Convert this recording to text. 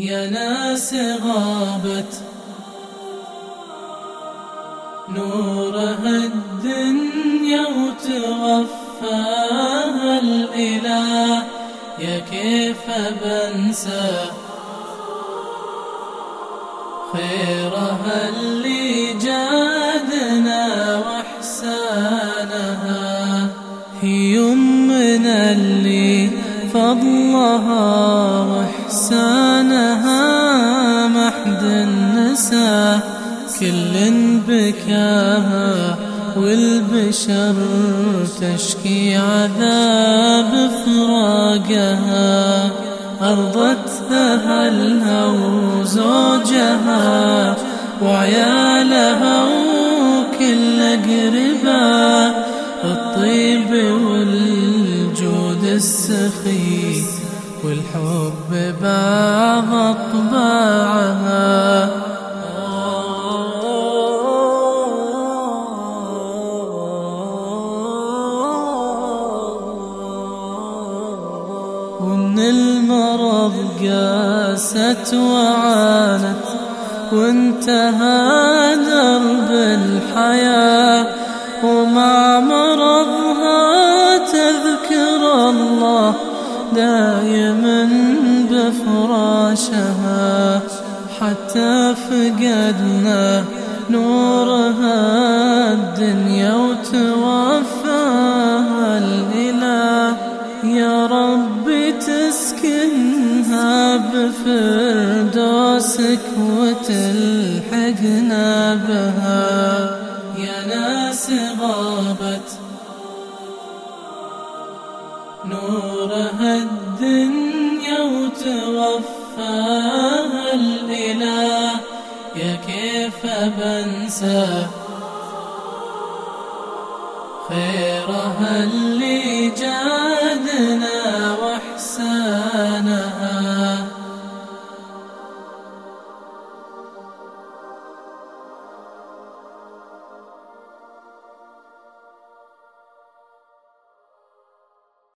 يا ناس غابت. نورها الدنيا وتوفاها الإله. يا كيف بنسى خيرها اللي جادنا واحسانها هي يمنا اللي فضلها واحسانها محد النسى كل بكاها والبشر تشكي عذاب فراقها. أرضت أهلها وزوجها وعيالها السخي والحب بعض طباعها ومن المرض قاست وعانت وانتهى درب الحياة. الله دايما بفراشها حتى فقدنا نورها الدنيا وتوفاها الإله. يا رب تسكنها بفردوسك وتلحقنا بها. يا ناس غابت نورها الدنيا وتوفاها الإله يا كيف بنسى؟ خيرها اللي جاء